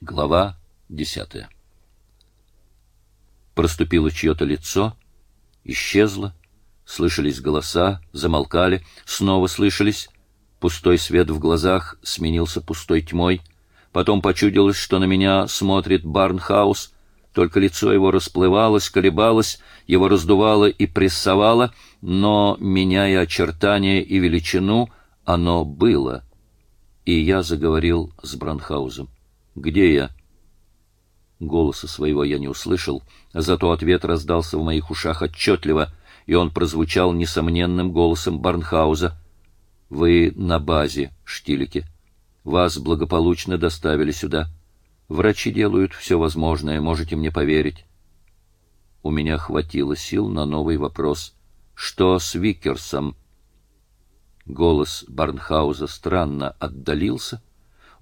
Глава десятая. Проступило чье-то лицо, исчезло, слышались голоса, замолкали, снова слышались. Пустой свет в глазах сменился пустой тьмой. Потом почудилось, что на меня смотрит Барнхаус, только лицо его расплывалось, колебалось, его раздувало и прессовало, но, меняя очертания и величину, оно было. И я заговорил с Бранхаузом. Где я? Голоса своего я не услышал, зато ответ раздался в моих ушах отчетливо, и он прозвучал несомненным голосом Барнхауза. Вы на базе, Штилики. Вас благополучно доставили сюда. Врачи делают все возможное, можете мне поверить. У меня хватило сил на новый вопрос. Что с Викерсом? Голос Барнхауза странно отдалился,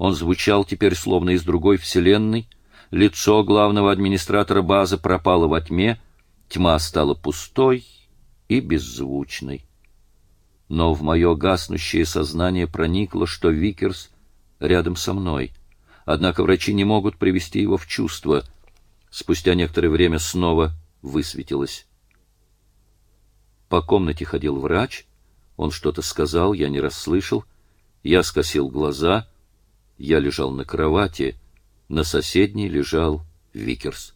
он звучал теперь словно из другой вселенной. Лицо главного администратора базы пропало во тьме, тьма стала пустой и беззвучной. Но в мое гаснущее сознание проникло, что Викерс рядом со мной. Однако врачи не могут привести его в чувство. Спустя некоторое время снова высветилось. По комнате ходил врач. Он что-то сказал, я не расслышал. Я скосил глаза — я лежал на кровати, на соседней лежал Викерс.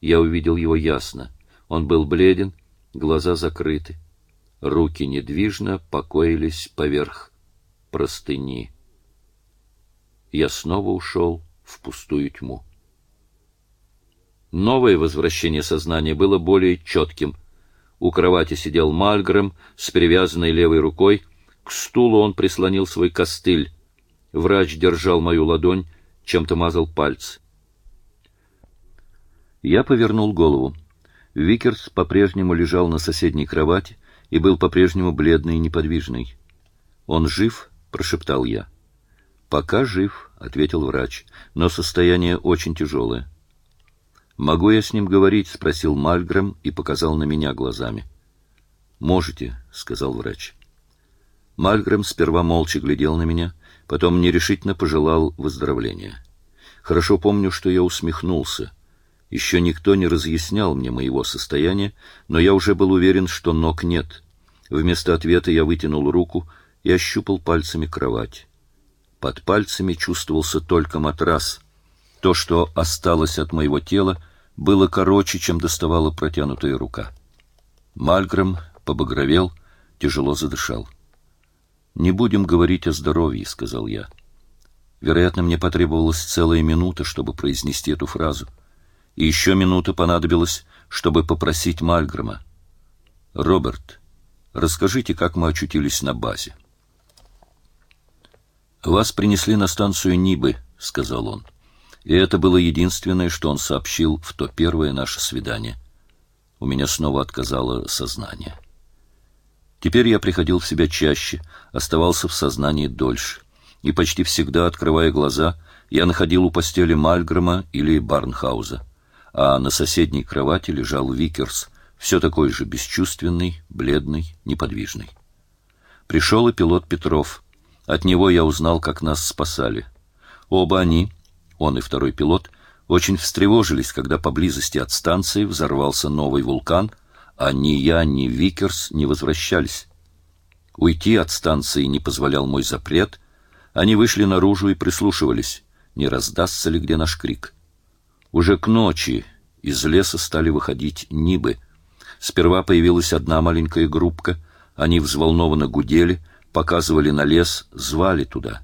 Я увидел его ясно. Он был бледен, глаза закрыты. Руки недвижно покоились поверх простыни. Я снова ушел в пустую тьму. Новое возвращение сознания было более четким. У кровати сидел Мальгрэм с перевязанной левой рукой. К стулу он прислонил свой костыль. Врач держал мою ладонь, чем-то мазал пальцы. Я повернул голову. Викерс по-прежнему лежал на соседней кровати и был по-прежнему бледный и неподвижный. «Он жив?» — прошептал я. «Пока жив», — ответил врач, — «но состояние очень тяжелое». «Могу я с ним говорить?» — спросил Мальгрэм и показал на меня глазами. «Можете», — сказал врач. Мальгрэм сперва молча глядел на меня, потом нерешительно пожелал выздоровления. Хорошо помню, что я усмехнулся. Еще никто не разъяснял мне моего состояния, но я уже был уверен, что ног нет. Вместо ответа я вытянул руку и ощупал пальцами кровать. Под пальцами чувствовался только матрас. То, что осталось от моего тела, было короче, чем доставала протянутая рука. Мальгрэм побагровел, тяжело задышал. «Не будем говорить о здоровье», — сказал я. Вероятно, мне потребовалась целая минута, чтобы произнести эту фразу. И еще минута понадобилась, чтобы попросить Мальгрома. «Роберт, расскажите, как мы очутились на базе». «Вас принесли на станцию Нибы», — сказал он. И это было единственное, что он сообщил в то первое наше свидание. У меня снова отказало сознание. Теперь я приходил в себя чаще, оставался в сознании дольше. И почти всегда, открывая глаза, я находил у постели Мальгрома или Барнхауза. А на соседней кровати лежал Викерс, все такой же бесчувственный, бледный, неподвижный. Пришел и пилот Петров. От него я узнал, как нас спасали. Оба они, он и второй пилот, очень встревожились, когда поблизости от станции взорвался новый вулкан — а ни я, ни Викерс не возвращались. Уйти от станции не позволял мой запрет. Они вышли наружу и прислушивались, не раздастся ли где наш крик. Уже к ночи из леса стали выходить нибы. Сперва появилась одна маленькая группка. Они взволнованно гудели, показывали на лес, звали туда.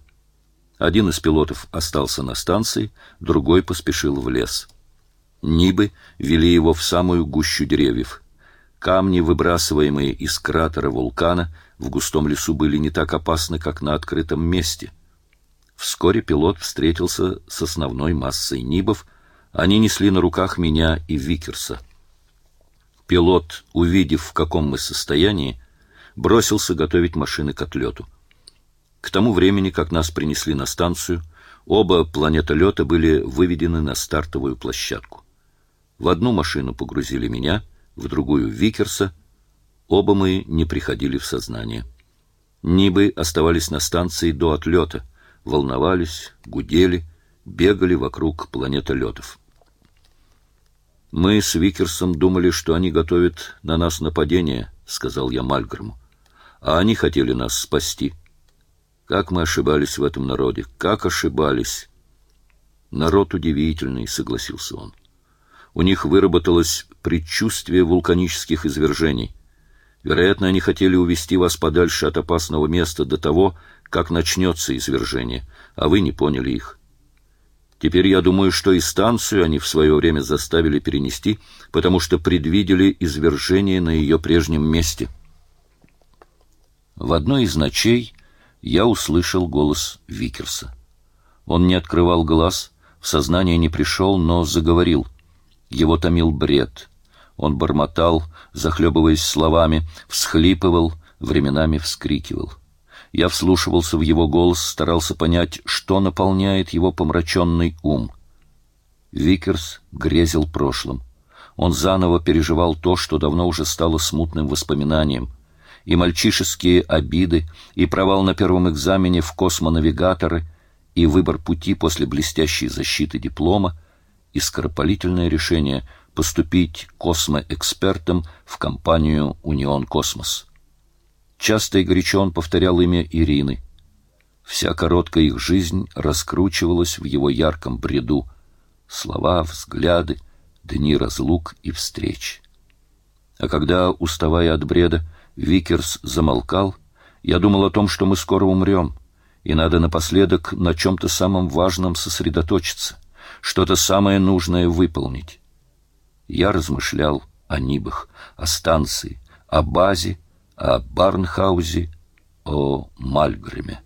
Один из пилотов остался на станции, другой поспешил в лес. Нибы вели его в самую гущу деревьев — Камни, выбрасываемые из кратера вулкана, в густом лесу были не так опасны, как на открытом месте. Вскоре пилот встретился с основной массой нибов. Они несли на руках меня и Викерса. Пилот, увидев, в каком мы состоянии, бросился готовить машины к отлету. К тому времени, как нас принесли на станцию, оба планетолета были выведены на стартовую площадку. В одну машину погрузили меня — в другую Викерса. Оба мы не приходили в сознание. Нибы оставались на станции до отлета, волновались, гудели, бегали вокруг планетолетов. «Мы с Викерсом думали, что они готовят на нас нападение», — сказал я Мальгрому. «А они хотели нас спасти. Как мы ошибались в этом народе, как ошибались!» «Народ удивительный», — согласился он. «У них выработалось предчувствие вулканических извержений. Вероятно, они хотели увести вас подальше от опасного места до того, как начнется извержение, а вы не поняли их. Теперь я думаю, что и станцию они в свое время заставили перенести, потому что предвидели извержение на ее прежнем месте. В одной из ночей я услышал голос Викерса. Он не открывал глаз, в сознание не пришел, но заговорил. Его томил бред. Он бормотал, захлебываясь словами, всхлипывал, временами вскрикивал. Я вслушивался в его голос, старался понять, что наполняет его помраченный ум. Викерс грезил прошлым. Он заново переживал то, что давно уже стало смутным воспоминанием. И мальчишеские обиды, и провал на первом экзамене в космонавигаторы, и выбор пути после блестящей защиты диплома, и скоропалительное решение поступить космоэкспертом в компанию «Унион Космос». Часто и горячо он повторял имя Ирины. Вся короткая их жизнь раскручивалась в его ярком бреду. Слова, взгляды, дни разлук и встреч. А когда, уставая от бреда, Викерс замолкал, я думал о том, что мы скоро умрем, и надо напоследок на чем-то самом важном сосредоточиться, что-то самое нужное выполнить. Я размышлял о Нибах, о станции, о базе о Барнхаузе, о Мальгреме.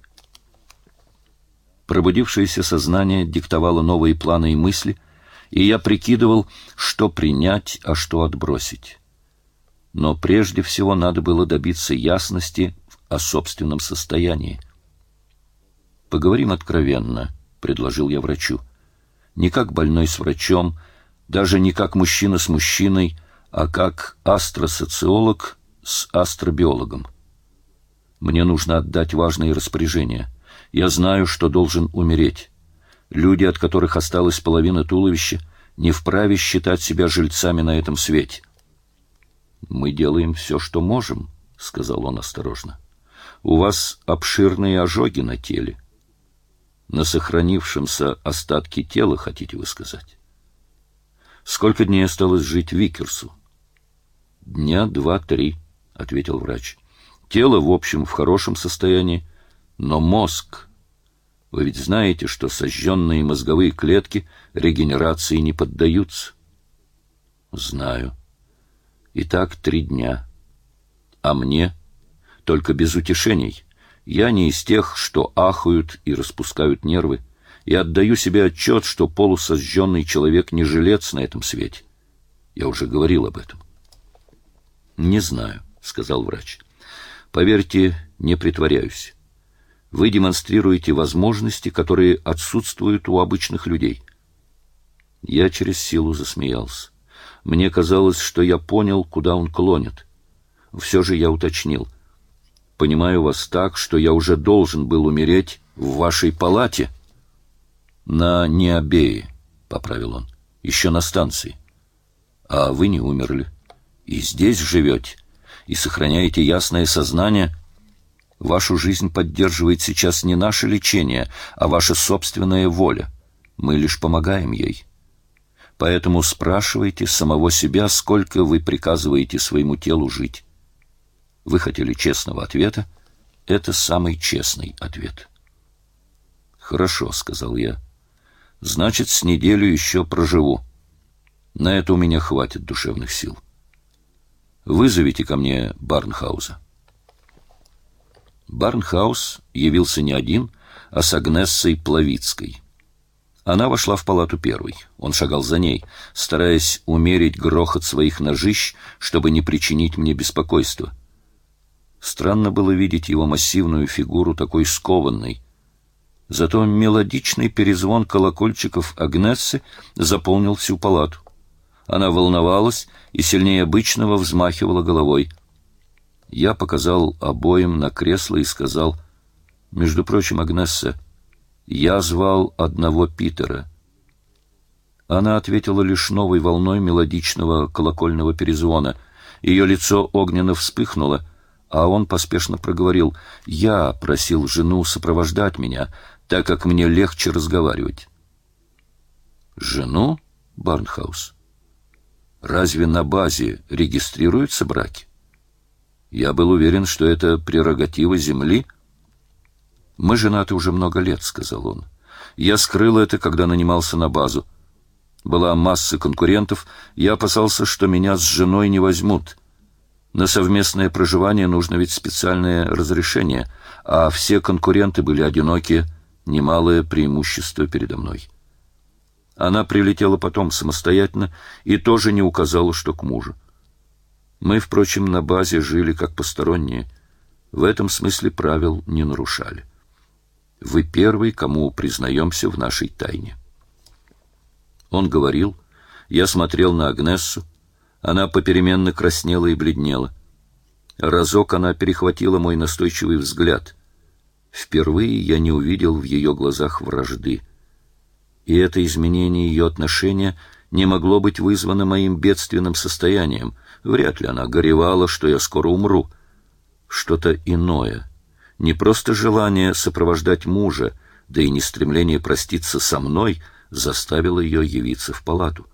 Пробудившееся сознание диктовало новые планы и мысли, и я прикидывал, что принять, а что отбросить. Но прежде всего надо было добиться ясности о собственном состоянии. «Поговорим откровенно», — предложил я врачу. «Не как больной с врачом, даже не как мужчина с мужчиной, а как астросоциолог с астробиологом. Мне нужно отдать важные распоряжения. Я знаю, что должен умереть. Люди, от которых осталась половина туловища, не вправе считать себя жильцами на этом свете. «Мы делаем все, что можем», — сказал он осторожно. «У вас обширные ожоги на теле. На сохранившемся остатке тела, хотите вы сказать? Сколько дней осталось жить Викерсу?» «Дня два-три», — ответил врач. «Тело, в общем, в хорошем состоянии, но мозг... Вы ведь знаете, что сожженные мозговые клетки регенерации не поддаются?» «Знаю. Итак, три дня. А мне? Только без утешений. Я не из тех, что ахают и распускают нервы, и отдаю себе отчет, что полусожженный человек не жилец на этом свете. Я уже говорил об этом. Не знаю сказал врач. Поверьте, не притворяюсь. Вы демонстрируете возможности, которые отсутствуют у обычных людей. Я через силу засмеялся. Мне казалось, что я понял, куда он клонит. Все же я уточнил. Понимаю вас так, что я уже должен был умереть в вашей палате. На Необее, — поправил он, — еще на станции. А вы не умерли. И здесь живете и сохраняете ясное сознание, вашу жизнь поддерживает сейчас не наше лечение, а ваша собственная воля. Мы лишь помогаем ей. Поэтому спрашивайте самого себя, сколько вы приказываете своему телу жить. Вы хотели честного ответа? Это самый честный ответ. «Хорошо», — сказал я. «Значит, с неделю еще проживу. На это у меня хватит душевных сил». Вызовите ко мне Барнхауза. Барнхаус явился не один, а с Агнессой Плавицкой. Она вошла в палату первой. Он шагал за ней, стараясь умерить грохот своих ножищ, чтобы не причинить мне беспокойства. Странно было видеть его массивную фигуру такой скованной. Зато мелодичный перезвон колокольчиков Агнессы заполнил всю палату. Она волновалась и сильнее обычного взмахивала головой. Я показал обоим на кресло и сказал, «Между прочим, Агнесса, Я звал одного Питера. Она ответила лишь новой волной мелодичного колокольного перезвона. Ее лицо огненно вспыхнуло, а он поспешно проговорил. «Я просил жену сопровождать меня, так как мне легче разговаривать». «Жену, Барнхаус? Разве на базе регистрируются браки?» Я был уверен, что это прерогатива земли. Мы женаты уже много лет, сказал он. Я скрыл это, когда нанимался на базу. Была масса конкурентов, я опасался, что меня с женой не возьмут. На совместное проживание нужно ведь специальное разрешение, а все конкуренты были одиноки, немалое преимущество передо мной. Она прилетела потом самостоятельно и тоже не указала, что к мужу. Мы, впрочем, на базе жили как посторонние. В этом смысле правил не нарушали. Вы первый, кому признаемся в нашей тайне. Он говорил, я смотрел на Агнессу, она попеременно краснела и бледнела. Разок она перехватила мой настойчивый взгляд. Впервые я не увидел в ее глазах вражды. И это изменение ее отношения не могло быть вызвано моим бедственным состоянием — Вряд ли она горевала, что я скоро умру. Что-то иное. Не просто желание сопровождать мужа, да и не стремление проститься со мной заставило ее явиться в палату.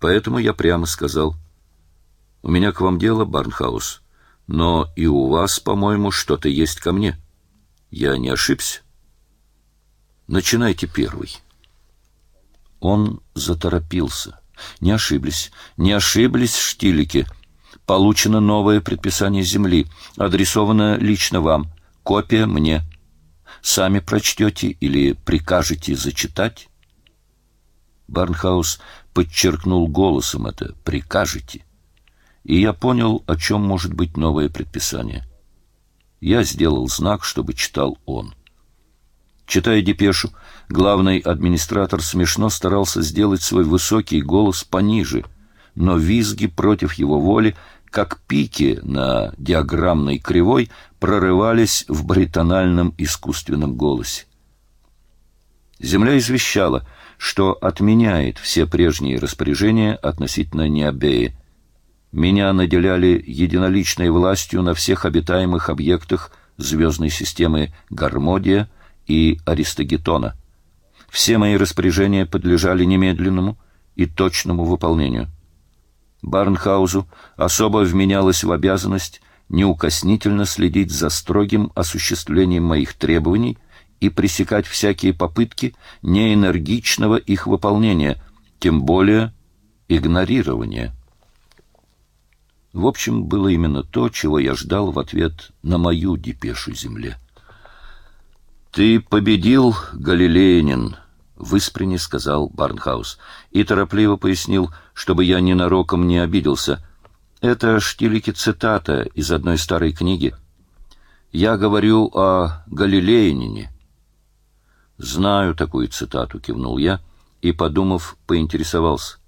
Поэтому я прямо сказал, «У меня к вам дело, Барнхаус, но и у вас, по-моему, что-то есть ко мне. Я не ошибся? Начинайте первый». Он заторопился. Не ошиблись. Не ошиблись штилики. Получено новое предписание земли, адресовано лично вам. Копия мне. Сами прочтете или прикажете зачитать? Барнхаус подчеркнул голосом это «прикажете». И я понял, о чем может быть новое предписание. Я сделал знак, чтобы читал он. Читая депешу, главный администратор смешно старался сделать свой высокий голос пониже, но визги против его воли, как пики на диаграммной кривой, прорывались в баритональном искусственном голосе. Земля извещала, что отменяет все прежние распоряжения относительно Необеи. Меня наделяли единоличной властью на всех обитаемых объектах звездной системы Гармодия — и Аристогетона. Все мои распоряжения подлежали немедленному и точному выполнению. Барнхаузу особо вменялось в обязанность неукоснительно следить за строгим осуществлением моих требований и пресекать всякие попытки неэнергичного их выполнения, тем более игнорирования. В общем, было именно то, чего я ждал в ответ на мою депешу земле. «Ты победил, Галилеянин», — в сказал Барнхаус, и торопливо пояснил, чтобы я ненароком не обиделся. Это штилики цитата из одной старой книги. «Я говорю о Галилеянине». «Знаю такую цитату», — кивнул я, и, подумав, поинтересовался.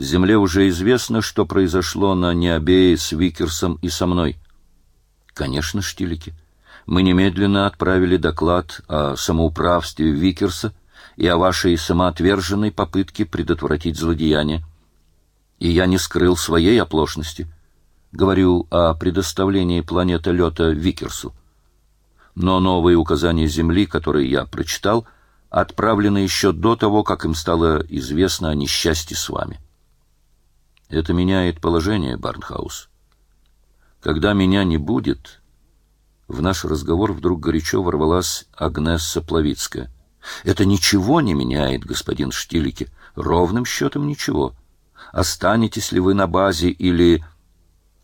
«Земле уже известно, что произошло на Необее с Викерсом и со мной». «Конечно, штилики» мы немедленно отправили доклад о самоуправстве Викерса и о вашей самоотверженной попытке предотвратить злодеяние. И я не скрыл своей оплошности. Говорю о предоставлении планетолета Викерсу. Но новые указания Земли, которые я прочитал, отправлены еще до того, как им стало известно о несчастье с вами. Это меняет положение, Барнхаус. Когда меня не будет, в наш разговор вдруг горячо ворвалась Агнесса Плавицкая. «Это ничего не меняет, господин Штилики. Ровным счетом ничего. Останетесь ли вы на базе или...»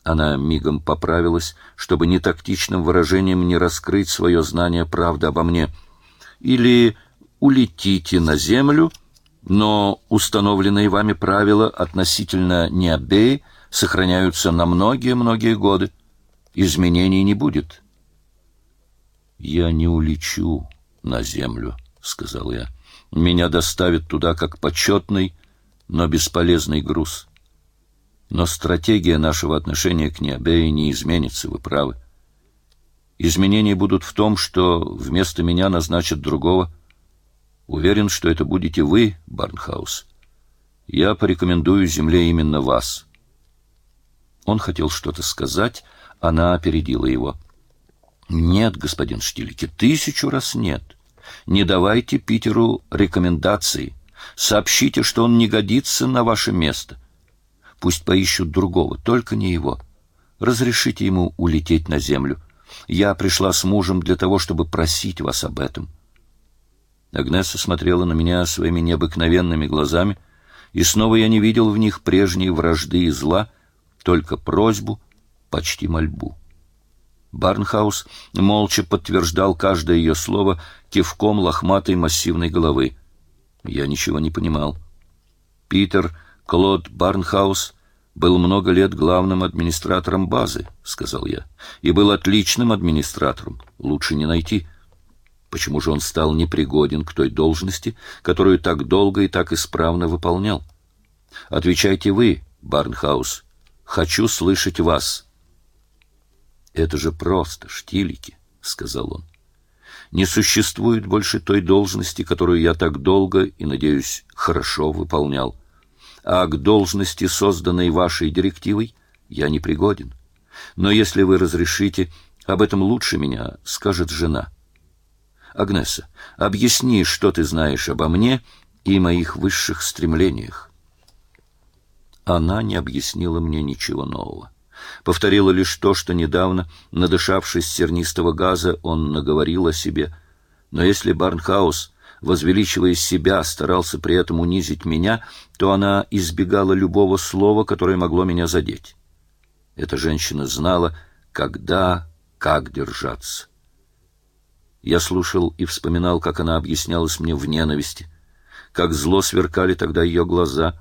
Она мигом поправилась, чтобы не тактичным выражением не раскрыть свое знание правды обо мне. «Или улетите на землю, но установленные вами правила относительно Необеи сохраняются на многие-многие годы. Изменений не будет». «Я не улечу на землю», — сказал я. «Меня доставят туда как почетный, но бесполезный груз. Но стратегия нашего отношения к Необее не изменится, вы правы. Изменения будут в том, что вместо меня назначат другого. Уверен, что это будете вы, Барнхаус. Я порекомендую земле именно вас. Он хотел что-то сказать, она опередила его. Нет, господин Штилики, тысячу раз нет. Не давайте Питеру рекомендаций. Сообщите, что он не годится на ваше место. Пусть поищут другого, только не его. Разрешите ему улететь на землю. Я пришла с мужем для того, чтобы просить вас об этом. Агнеса смотрела на меня своими необыкновенными глазами, и снова я не видел в них прежней вражды и зла, только просьбу, почти мольбу. Барнхаус молча подтверждал каждое ее слово кивком лохматой массивной головы. Я ничего не понимал. Питер Клод Барнхаус был много лет главным администратором базы, сказал я, и был отличным администратором. Лучше не найти. Почему же он стал непригоден к той должности, которую так долго и так исправно выполнял? Отвечайте вы, Барнхаус. Хочу слышать вас. Это же просто штилики, сказал он. Не существует больше той должности, которую я так долго и, надеюсь, хорошо выполнял а к должности, созданной вашей директивой, я не пригоден. Но если вы разрешите, об этом лучше меня скажет жена. Агнеса, объясни, что ты знаешь обо мне и моих высших стремлениях. Она не объяснила мне ничего нового. Повторила лишь то, что недавно, надышавшись сернистого газа, он наговорил о себе. Но если Барнхаус возвеличивая себя, старался при этом унизить меня, то она избегала любого слова, которое могло меня задеть. Эта женщина знала, когда, как держаться. Я слушал и вспоминал, как она объяснялась мне в ненависти, как зло сверкали тогда ее глаза,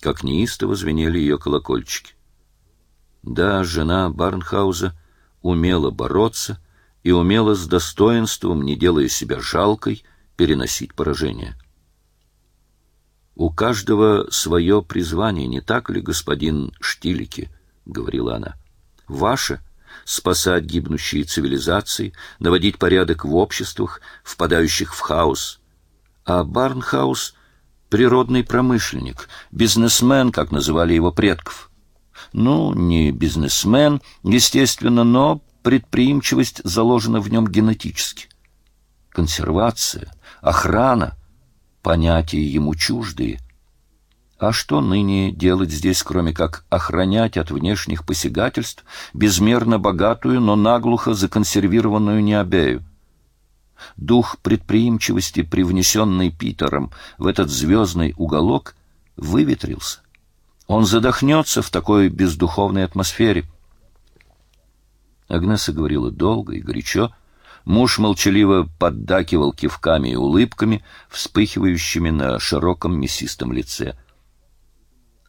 как неистово звенели ее колокольчики. Да, жена Барнхауза умела бороться и умела с достоинством, не делая себя жалкой, переносить поражение. «У каждого свое призвание, не так ли, господин Штилики?» — говорила она. «Ваше — спасать гибнущие цивилизации, наводить порядок в обществах, впадающих в хаос. А Барнхаус — природный промышленник, бизнесмен, как называли его предков. Ну, не бизнесмен, естественно, но предприимчивость заложена в нем генетически. Консервация — охрана — понятия ему чуждые. А что ныне делать здесь, кроме как охранять от внешних посягательств безмерно богатую, но наглухо законсервированную необею? Дух предприимчивости, привнесенный Питером в этот звездный уголок, выветрился. Он задохнется в такой бездуховной атмосфере. Агнеса говорила долго и горячо, Муж молчаливо поддакивал кивками и улыбками, вспыхивающими на широком мясистом лице.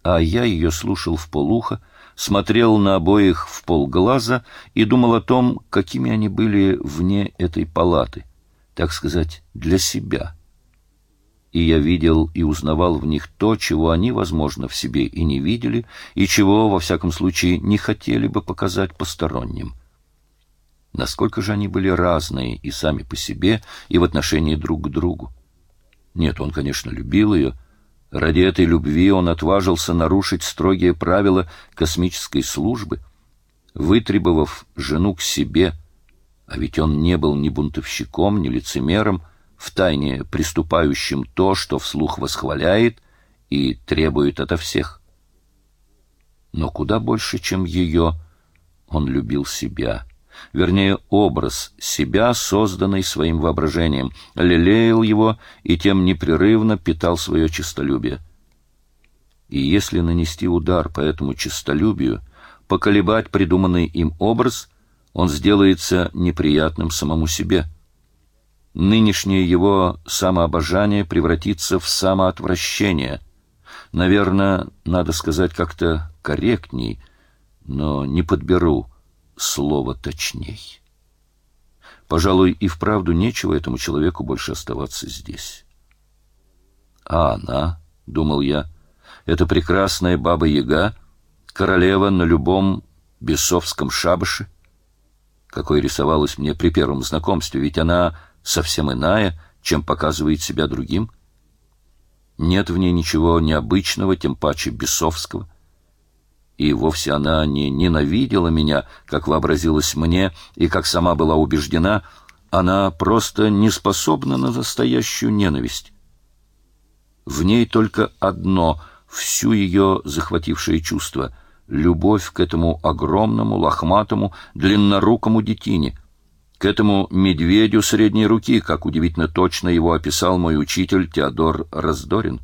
А я ее слушал в полухо, смотрел на обоих в полглаза и думал о том, какими они были вне этой палаты, так сказать, для себя. И я видел и узнавал в них то, чего они, возможно, в себе и не видели, и чего, во всяком случае, не хотели бы показать посторонним. Насколько же они были разные и сами по себе, и в отношении друг к другу. Нет, он, конечно, любил ее. Ради этой любви он отважился нарушить строгие правила космической службы, вытребовав жену к себе, а ведь он не был ни бунтовщиком, ни лицемером, втайне приступающим то, что вслух восхваляет и требует ото всех. Но куда больше, чем ее, он любил себя — вернее, образ себя, созданный своим воображением, лелеял его и тем непрерывно питал свое честолюбие. И если нанести удар по этому честолюбию, поколебать придуманный им образ, он сделается неприятным самому себе. Нынешнее его самообожание превратится в самоотвращение. Наверное, надо сказать как-то корректней, но не подберу — слово точней. Пожалуй, и вправду нечего этому человеку больше оставаться здесь. А она, — думал я, — эта прекрасная баба-яга, королева на любом бесовском шабаше. какой рисовалась мне при первом знакомстве, ведь она совсем иная, чем показывает себя другим. Нет в ней ничего необычного, тем паче бесовского. И вовсе она не ненавидела меня, как вообразилось мне, и как сама была убеждена, она просто не способна на настоящую ненависть. В ней только одно, всю ее захватившее чувство — любовь к этому огромному, лохматому, длиннорукому детине, к этому медведю средней руки, как удивительно точно его описал мой учитель Теодор Раздорин.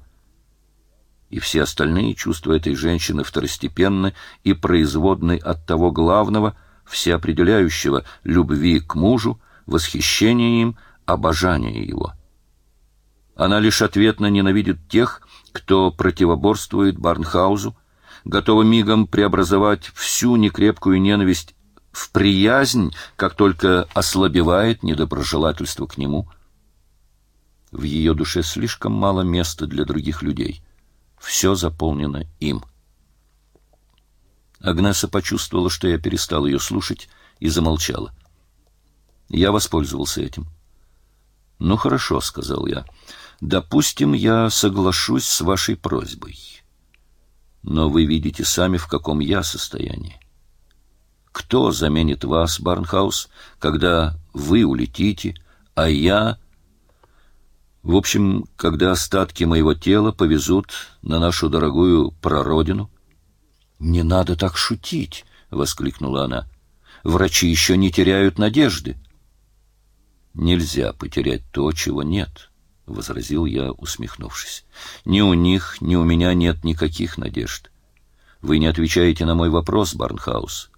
И все остальные чувства этой женщины второстепенны и производны от того главного, всеопределяющего любви к мужу, восхищения им, обожания его. Она лишь ответно ненавидит тех, кто противоборствует Барнхаузу, готова мигом преобразовать всю некрепкую ненависть в приязнь, как только ослабевает недоброжелательство к нему. В ее душе слишком мало места для других людей. Все заполнено им. Агнеса почувствовала, что я перестал ее слушать, и замолчала. Я воспользовался этим. «Ну хорошо», — сказал я. «Допустим, я соглашусь с вашей просьбой». Но вы видите сами, в каком я состоянии. Кто заменит вас, Барнхаус, когда вы улетите, а я... В общем, когда остатки моего тела повезут на нашу дорогую прародину? — Не надо так шутить, — воскликнула она. — Врачи еще не теряют надежды. — Нельзя потерять то, чего нет. — возразил я, усмехнувшись. Ни у них, ни у меня нет никаких надежд. Вы не отвечаете на мой вопрос, Барнхаус.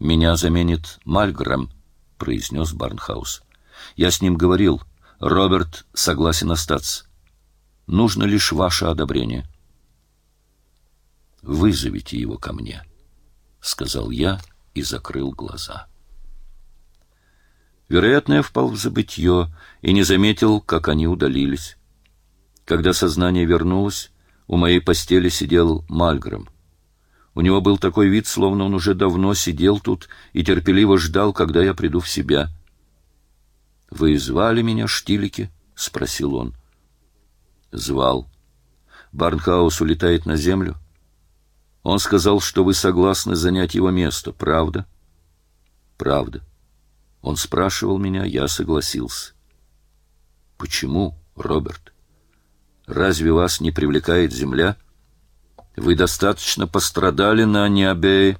Меня заменит Мальгрэм, произнес Барнхаус. Я с ним говорил. Роберт согласен остаться. Нужно лишь ваше одобрение. Вызовите его ко мне, сказал я и закрыл глаза. Вероятно, я впал в забытье и не заметил, как они удалились. Когда сознание вернулось, у моей постели сидел Мальгром. У него был такой вид, словно он уже давно сидел тут и терпеливо ждал, когда я приду в себя. — Вы звали меня, Штилики? — спросил он. — Звал. Барнхаус улетает на землю. Он сказал, что вы согласны занять его место. Правда? — Правда. Он спрашивал меня, я согласился. Почему, Роберт? Разве вас не привлекает земля? Вы достаточно пострадали на Необее.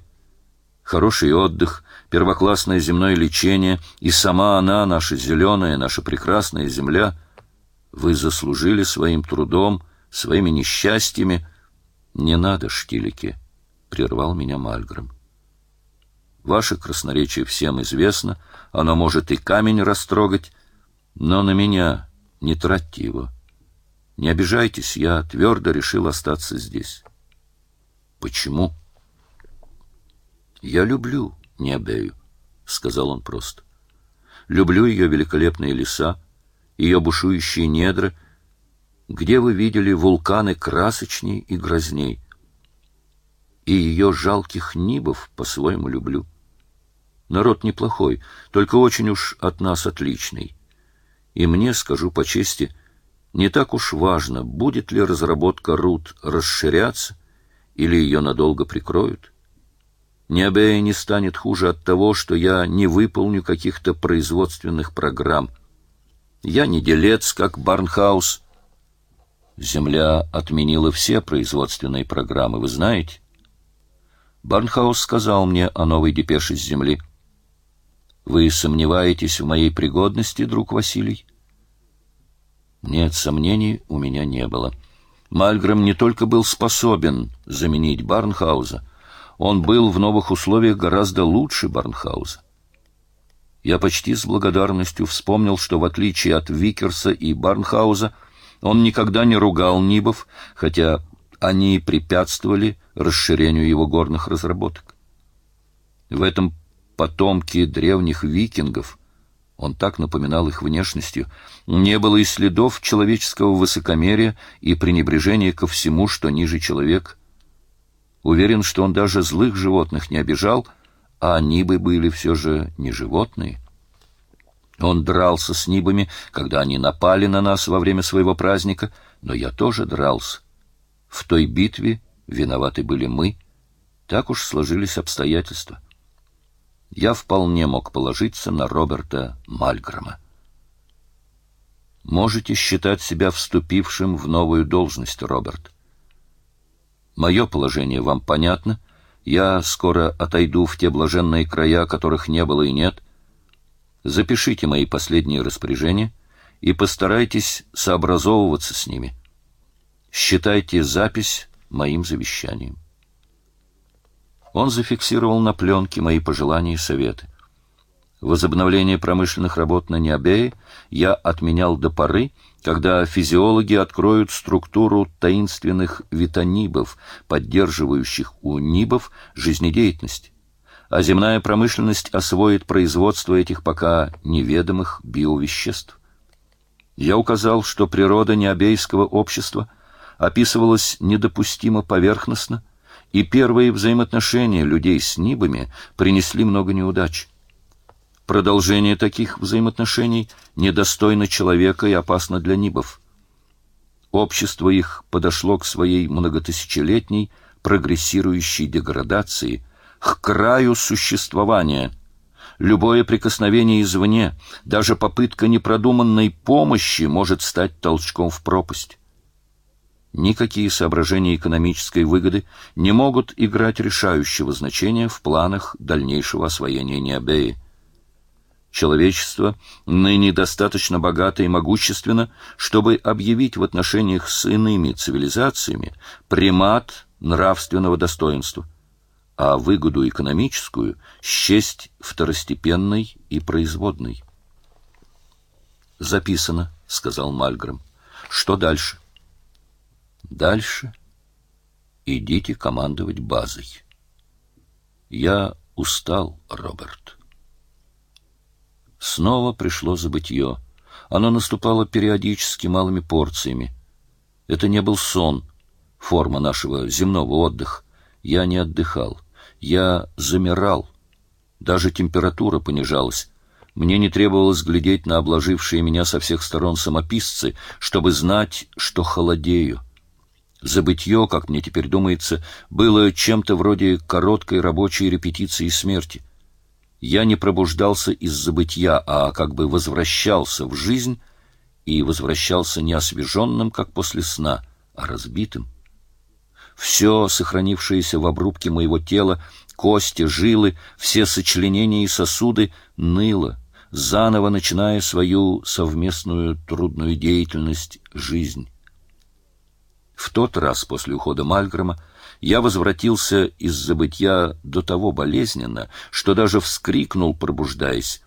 Хороший отдых, первоклассное земное лечение, и сама она, наша зеленая, наша прекрасная земля. Вы заслужили своим трудом, своими несчастьями. Не надо, штилики, — прервал меня Мальгром. Ваше красноречие всем известно, оно может и камень растрогать, но на меня не тратьте его. Не обижайтесь, я твердо решил остаться здесь. Почему? Я люблю Небею, сказал он просто. Люблю ее великолепные леса, ее бушующие недра, где вы видели вулканы красочней и грозней. И ее жалких нибов по-своему люблю. Народ неплохой, только очень уж от нас отличный. И мне, скажу по чести, не так уж важно, будет ли разработка РУТ расширяться или ее надолго прикроют. Необея не станет хуже от того, что я не выполню каких-то производственных программ. Я не делец, как Барнхаус. Земля отменила все производственные программы, вы знаете? Барнхаус сказал мне о новой депеше с земли. Вы сомневаетесь в моей пригодности, друг Василий? Нет, сомнений у меня не было. Мальгрэм не только был способен заменить Барнхауза, он был в новых условиях гораздо лучше Барнхауза. Я почти с благодарностью вспомнил, что в отличие от Викерса и Барнхауза, он никогда не ругал Нибов, хотя они препятствовали расширению его горных разработок. В этом потомки древних викингов, он так напоминал их внешностью, не было и следов человеческого высокомерия и пренебрежения ко всему, что ниже человек. Уверен, что он даже злых животных не обижал, а нибы были все же не животные. Он дрался с нибами, когда они напали на нас во время своего праздника, но я тоже дрался. В той битве виноваты были мы. Так уж сложились обстоятельства. Я вполне мог положиться на Роберта Мальгрома. Можете считать себя вступившим в новую должность, Роберт. Мое положение вам понятно. Я скоро отойду в те блаженные края, которых не было и нет. Запишите мои последние распоряжения и постарайтесь сообразовываться с ними. Считайте запись моим завещанием. Он зафиксировал на пленке мои пожелания и советы. Возобновление промышленных работ на Необее я отменял до поры, когда физиологи откроют структуру таинственных витонибов, поддерживающих у нибов жизнедеятельность, а земная промышленность освоит производство этих пока неведомых биовеществ. Я указал, что природа необейского общества описывалась недопустимо поверхностно, и первые взаимоотношения людей с нибами принесли много неудач. Продолжение таких взаимоотношений недостойно человека и опасно для нибов. Общество их подошло к своей многотысячелетней прогрессирующей деградации, к краю существования. Любое прикосновение извне, даже попытка непродуманной помощи может стать толчком в пропасть. Никакие соображения экономической выгоды не могут играть решающего значения в планах дальнейшего освоения Необеи. Человечество ныне достаточно богато и могущественно, чтобы объявить в отношениях с иными цивилизациями примат нравственного достоинства, а выгоду экономическую счесть второстепенной и производной. «Записано», — сказал Мальгром. «Что дальше?» «Дальше идите командовать базой». «Я устал, Роберт». Снова пришло забытье. Оно наступало периодически малыми порциями. Это не был сон, форма нашего земного отдыха. Я не отдыхал. Я замирал. Даже температура понижалась. Мне не требовалось глядеть на обложившие меня со всех сторон самописцы, чтобы знать, что холодею. Забытье, как мне теперь думается, было чем-то вроде короткой рабочей репетиции смерти я не пробуждался из забытья, а как бы возвращался в жизнь и возвращался не освеженным, как после сна, а разбитым. Все, сохранившееся в обрубке моего тела, кости, жилы, все сочленения и сосуды, ныло, заново начиная свою совместную трудную деятельность, жизнь. В тот раз после ухода Мальгрома я возвратился из забытья до того болезненно, что даже вскрикнул, пробуждаясь,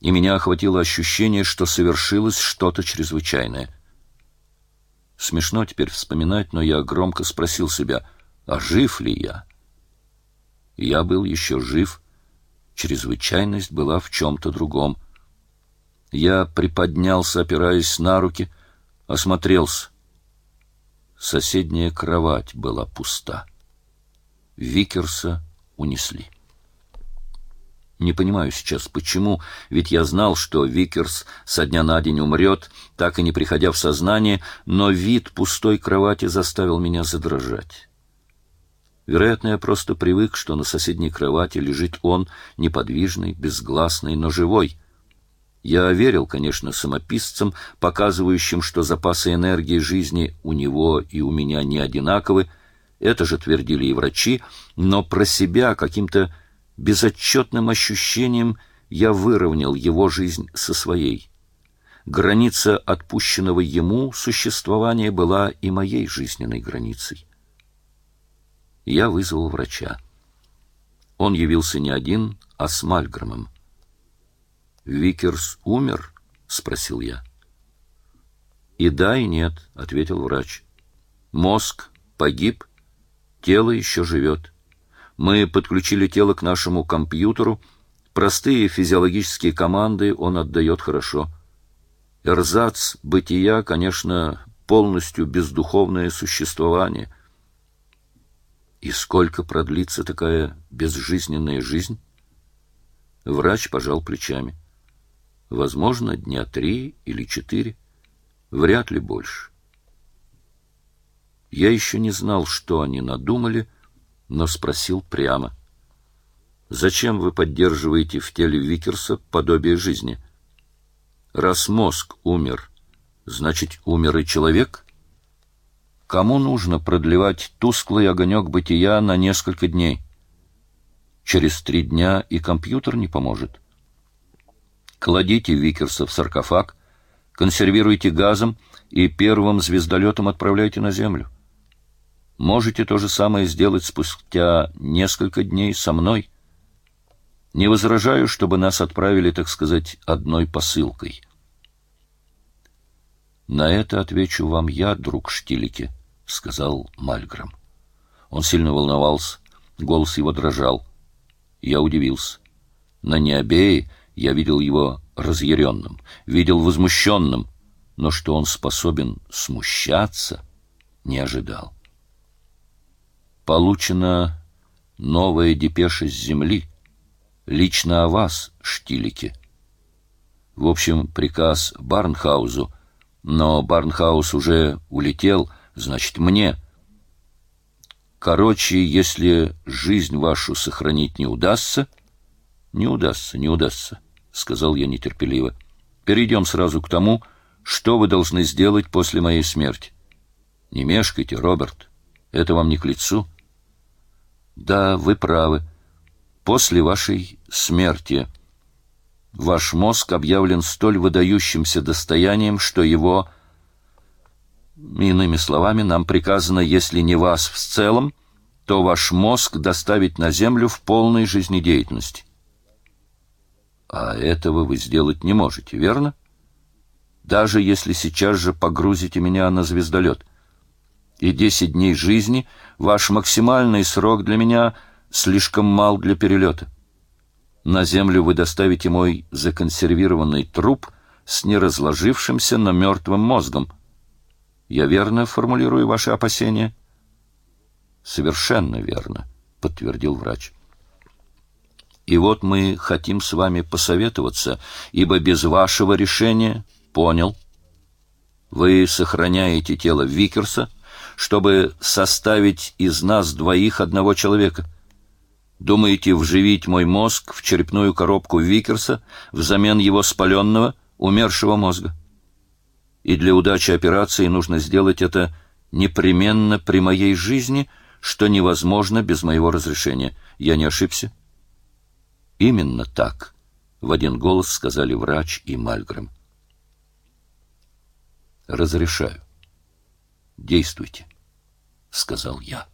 и меня охватило ощущение, что совершилось что-то чрезвычайное. Смешно теперь вспоминать, но я громко спросил себя, а жив ли я? Я был еще жив, чрезвычайность была в чем-то другом. Я приподнялся, опираясь на руки, осмотрелся. Соседняя кровать была пуста. Викерса унесли. Не понимаю сейчас, почему, ведь я знал, что Викерс со дня на день умрет, так и не приходя в сознание, но вид пустой кровати заставил меня задрожать. Вероятно, я просто привык, что на соседней кровати лежит он, неподвижный, безгласный, но живой — я верил, конечно, самописцам, показывающим, что запасы энергии жизни у него и у меня не одинаковы. Это же твердили и врачи, но про себя каким-то безотчетным ощущением я выровнял его жизнь со своей. Граница отпущенного ему существования была и моей жизненной границей. Я вызвал врача. Он явился не один, а с Мальгромом. Викерс умер? спросил я. И да, и нет, ответил врач. Мозг погиб, тело еще живет. Мы подключили тело к нашему компьютеру. Простые физиологические команды он отдает хорошо. Эрзац бытия, конечно, полностью бездуховное существование. И сколько продлится такая безжизненная жизнь? Врач пожал плечами. Возможно, дня три или четыре, вряд ли больше. Я еще не знал, что они надумали, но спросил прямо. «Зачем вы поддерживаете в теле Викерса подобие жизни? Раз мозг умер, значит, умер и человек?» Кому нужно продлевать тусклый огонек бытия на несколько дней? Через три дня и компьютер не поможет. Кладите Викерса в саркофаг, консервируйте газом и первым звездолетом отправляйте на Землю. Можете то же самое сделать спустя несколько дней со мной. Не возражаю, чтобы нас отправили, так сказать, одной посылкой. На это отвечу вам я, друг Штилики, сказал Мальграм. Он сильно волновался, голос его дрожал. Я удивился. На Необее я видел его разъяренным, видел возмущенным, но что он способен смущаться, не ожидал. Получена новая депеша с земли, лично о вас, Штилике. В общем, приказ Барнхаузу, но Барнхаус уже улетел, значит, мне — Короче, если жизнь вашу сохранить не удастся... Не удастся, не удастся, — сказал я нетерпеливо. Перейдем сразу к тому, что вы должны сделать после моей смерти. Не мешкайте, Роберт. Это вам не к лицу. Да, вы правы. После вашей смерти ваш мозг объявлен столь выдающимся достоянием, что его Иными словами, нам приказано, если не вас в целом, то ваш мозг доставить на Землю в полной жизнедеятельности. А этого вы сделать не можете, верно? Даже если сейчас же погрузите меня на звездолет. И десять дней жизни — ваш максимальный срок для меня слишком мал для перелета. На Землю вы доставите мой законсервированный труп с неразложившимся, но мертвым мозгом — я верно формулирую ваши опасения? Совершенно верно, подтвердил врач. И вот мы хотим с вами посоветоваться, ибо без вашего решения, понял, вы сохраняете тело Викерса, чтобы составить из нас двоих одного человека. Думаете вживить мой мозг в черепную коробку Викерса взамен его спаленного, умершего мозга? и для удачи операции нужно сделать это непременно при моей жизни, что невозможно без моего разрешения. Я не ошибся? Именно так, в один голос сказали врач и Мальгрэм. Разрешаю. Действуйте, сказал я.